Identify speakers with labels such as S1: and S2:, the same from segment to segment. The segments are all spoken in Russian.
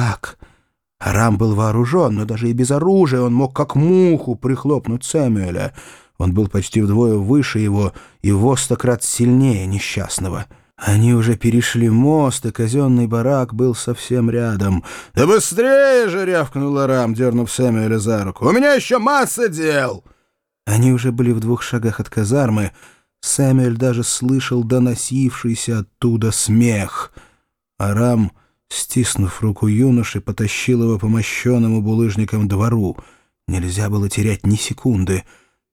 S1: как? Арам был вооружен, но даже и без оружия он мог как муху прихлопнуть Сэмюэля. Он был почти вдвое выше его и во сто крат сильнее несчастного. Они уже перешли мост, и казенный барак был совсем рядом. «Да быстрее же!» — рявкнул Арам, дернув Сэмюэля за руку. «У меня еще масса дел!» Они уже были в двух шагах от казармы. Сэмюэль даже слышал доносившийся оттуда смех. Арам Стиснув руку юноши, потащил его по мощенному булыжникам двору. Нельзя было терять ни секунды.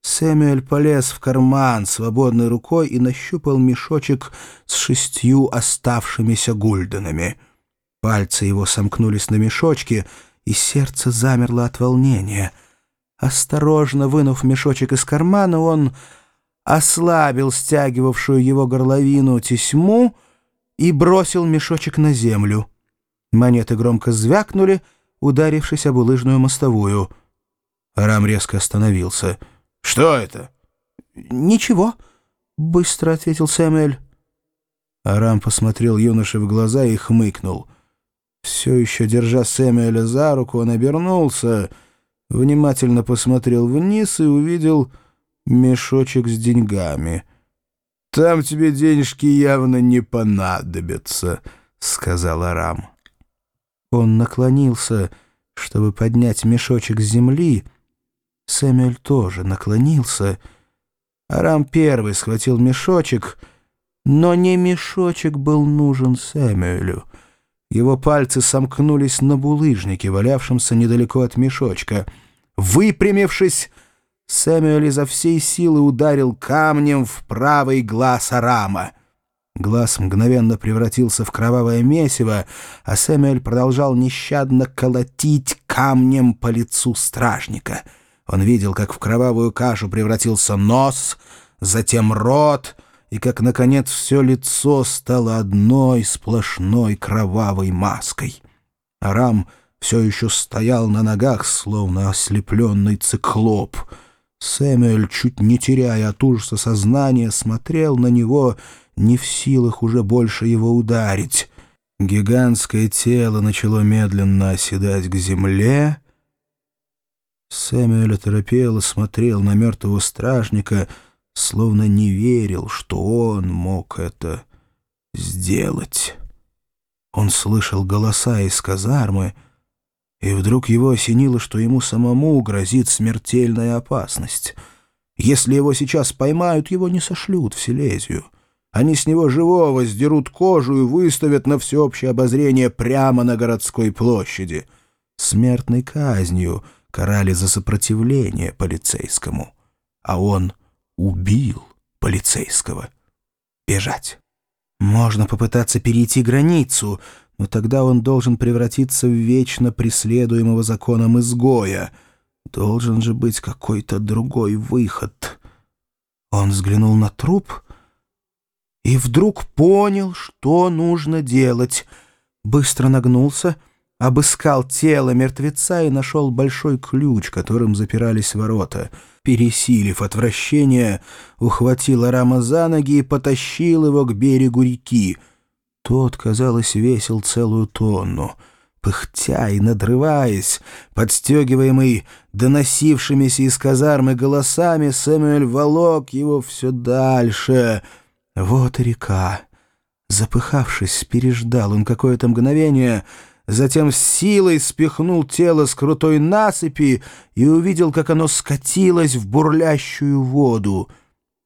S1: Сэмюэль полез в карман свободной рукой и нащупал мешочек с шестью оставшимися гульденами. Пальцы его сомкнулись на мешочке, и сердце замерло от волнения. Осторожно вынув мешочек из кармана, он ослабил стягивавшую его горловину тесьму и бросил мешочек на землю. Монеты громко звякнули, ударившись об улыжную мостовую. Арам резко остановился. «Что это?» «Ничего», — быстро ответил Сэмюэль. Арам посмотрел юноше в глаза и хмыкнул. Все еще держа Сэмюэля за руку, он обернулся, внимательно посмотрел вниз и увидел мешочек с деньгами. «Там тебе денежки явно не понадобятся», — сказал Арам. Он наклонился, чтобы поднять мешочек с земли. Сэмюэль тоже наклонился. Арам первый схватил мешочек, но не мешочек был нужен Сэмюэлю. Его пальцы сомкнулись на булыжнике, валявшемся недалеко от мешочка. Выпрямившись, Сэмюэль изо всей силы ударил камнем в правый глаз Арама — Глаз мгновенно превратился в кровавое месиво, а Сэмюэль продолжал нещадно колотить камнем по лицу стражника. Он видел, как в кровавую кашу превратился нос, затем рот, и как, наконец, все лицо стало одной сплошной кровавой маской. Арам все еще стоял на ногах, словно ослепленный циклоп. Сэмюэль, чуть не теряя от ужаса сознания, смотрел на него не в силах уже больше его ударить. Гигантское тело начало медленно оседать к земле. Сэмюэль оторопело смотрел на мертвого стражника, словно не верил, что он мог это сделать. Он слышал голоса из казармы, и вдруг его осенило, что ему самому грозит смертельная опасность. Если его сейчас поймают, его не сошлют в Силезию. Они с него живого сдерут кожу и выставят на всеобщее обозрение прямо на городской площади. Смертной казнью карали за сопротивление полицейскому. А он убил полицейского. Бежать. Можно попытаться перейти границу, но тогда он должен превратиться в вечно преследуемого законом изгоя. Должен же быть какой-то другой выход. Он взглянул на труп — и вдруг понял, что нужно делать. Быстро нагнулся, обыскал тело мертвеца и нашел большой ключ, которым запирались ворота. Пересилив отвращение, ухватил Арама за ноги и потащил его к берегу реки. Тот, казалось, весил целую тонну. Пыхтя и надрываясь, подстегиваемый доносившимися из казармы голосами, Сэмюэль волок его все дальше — вот и река. Запыхавшись, переждал он какое-то мгновение, затем с силой спихнул тело с крутой насыпи и увидел, как оно скатилось в бурлящую воду.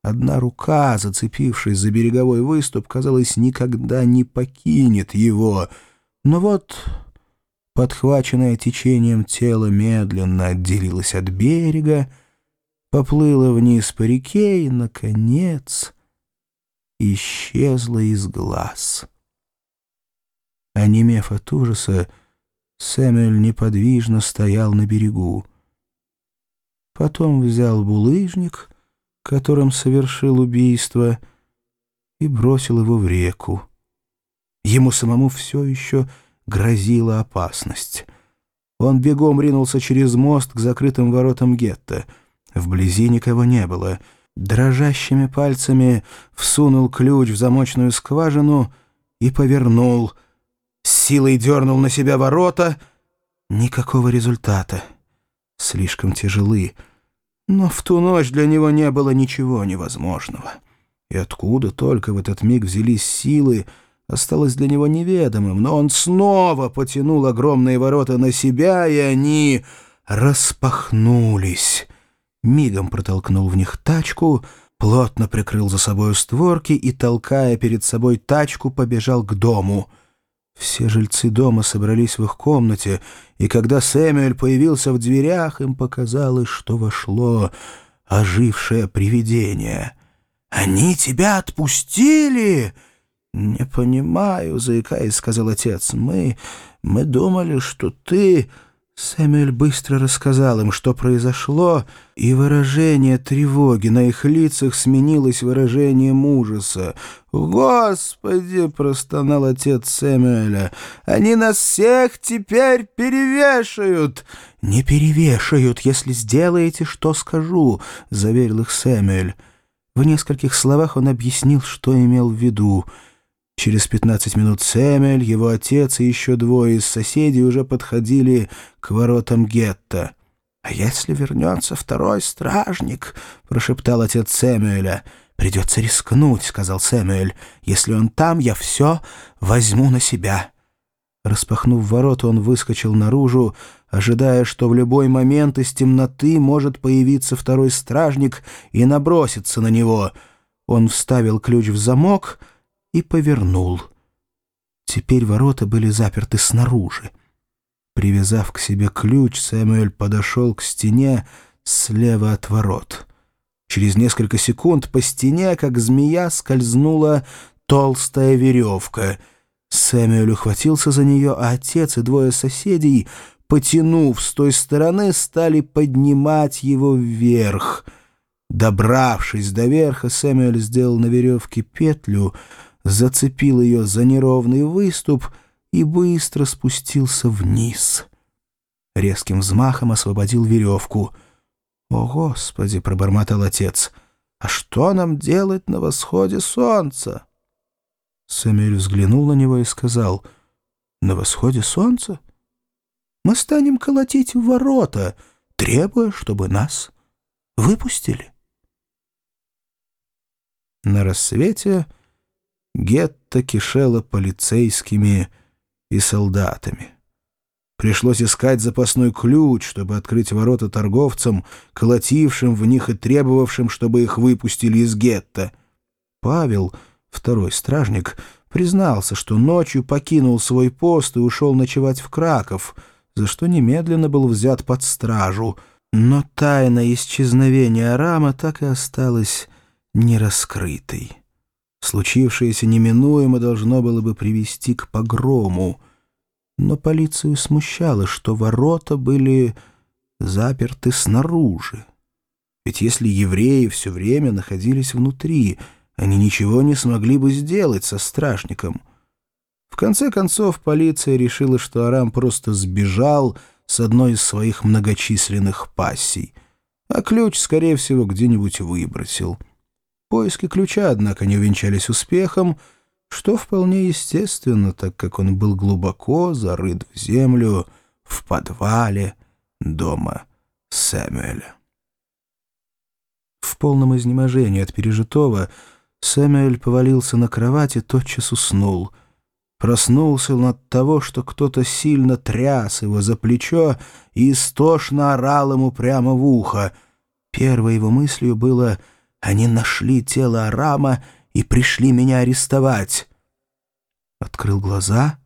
S1: Одна рука, зацепившись за береговой выступ, казалось, никогда не покинет его. Но вот, подхваченное течением тело медленно отделилось от берега, поплыло вниз по реке и, наконец исчезла из глаз. Онемев от ужаса, Сэмюэль неподвижно стоял на берегу. Потом взял булыжник, которым совершил убийство, и бросил его в реку. Ему самому все еще грозила опасность. Он бегом ринулся через мост к закрытым воротам гетто. Вблизи никого не было — дрожащими пальцами всунул ключ в замочную скважину и повернул. с силой дернул на себя ворота. Никакого результата. Слишком тяжелы. Но в ту ночь для него не было ничего невозможного. И откуда только в этот миг взялись силы, осталось для него неведомым, но он снова потянул огромные ворота на себя, и они распахнулись. Мигом протолкнул в них тачку, плотно прикрыл за собой створки и, толкая перед собой тачку, побежал к дому. Все жильцы дома собрались в их комнате, и когда Сэмюэль появился в дверях, им показалось, что вошло ожившее привидение. «Они тебя отпустили!» «Не понимаю», — заикаясь, сказал отец. «Мы... мы думали, что ты...» Сэмюэль быстро рассказал им, что произошло, и выражение тревоги на их лицах сменилось выражением ужаса. «Господи!» — простонал отец Сэмюэля. «Они нас всех теперь перевешают!» «Не перевешают, если сделаете, что скажу», — заверил их Сэмюэль. В нескольких словах он объяснил, что имел в виду — Через пятнадцать минут Сэмюэль, его отец и еще двое из соседей уже подходили к воротам гетто. «А если вернется второй стражник?» — прошептал отец Сэмюэля. «Придется рискнуть», — сказал Сэмюэль. «Если он там, я все возьму на себя». Распахнув ворота, он выскочил наружу, ожидая, что в любой момент из темноты может появиться второй стражник и наброситься на него. Он вставил ключ в замок — и повернул. Теперь ворота были заперты снаружи. Привязав к себе ключ, Сэмюэль подошел к стене слева от ворот. Через несколько секунд по стене, как змея, скользнула толстая веревка. Сэмюэль ухватился за нее, а отец и двое соседей, потянув с той стороны, стали поднимать его вверх. Добравшись до верха, Сэмюэль сделал на веревке петлю — зацепил ее за неровный выступ и быстро спустился вниз. Резким взмахом освободил веревку. «О, Господи!» — пробормотал отец. «А что нам делать на восходе солнца?» Сэмюэль взглянул на него и сказал, «На восходе солнца? Мы станем колотить в ворота, требуя, чтобы нас выпустили». На рассвете гетто кишело полицейскими и солдатами. Пришлось искать запасной ключ, чтобы открыть ворота торговцам, колотившим в них и требовавшим, чтобы их выпустили из гетто. Павел, второй стражник, признался, что ночью покинул свой пост и ушел ночевать в Краков, за что немедленно был взят под стражу, но тайна исчезновения Рама так и осталась нераскрытой. Случившееся неминуемо должно было бы привести к погрому, но полицию смущало, что ворота были заперты снаружи. Ведь если евреи все время находились внутри, они ничего не смогли бы сделать со страшником. В конце концов, полиция решила, что Арам просто сбежал с одной из своих многочисленных пассий, а ключ, скорее всего, где-нибудь выбросил — Поиски ключа, однако, не увенчались успехом, что вполне естественно, так как он был глубоко зарыт в землю в подвале дома Сэмюэля. В полном изнеможении от пережитого Сэмюэль повалился на кровать и тотчас уснул. Проснулся он от того, что кто-то сильно тряс его за плечо и истошно орал ему прямо в ухо. Первой его мыслью было — они нашли тело Арама и пришли меня арестовать. Открыл глаза.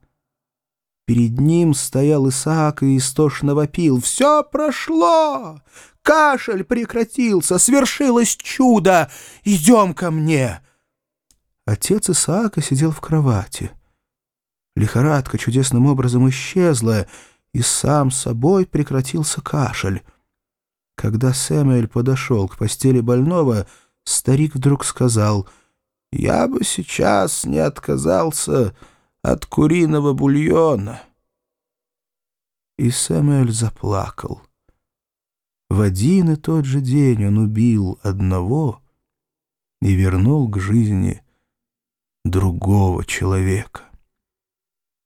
S1: Перед ним стоял Исаак и истошно вопил. «Все прошло! Кашель прекратился! Свершилось чудо! Идем ко мне!» Отец Исаака сидел в кровати. Лихорадка чудесным образом исчезла, и сам собой прекратился кашель. Когда Сэмюэль подошел к постели больного, старик вдруг сказал, «Я бы сейчас не отказался от куриного бульона». И Сэмюэль заплакал. В один и тот же день он убил одного и вернул к жизни другого человека.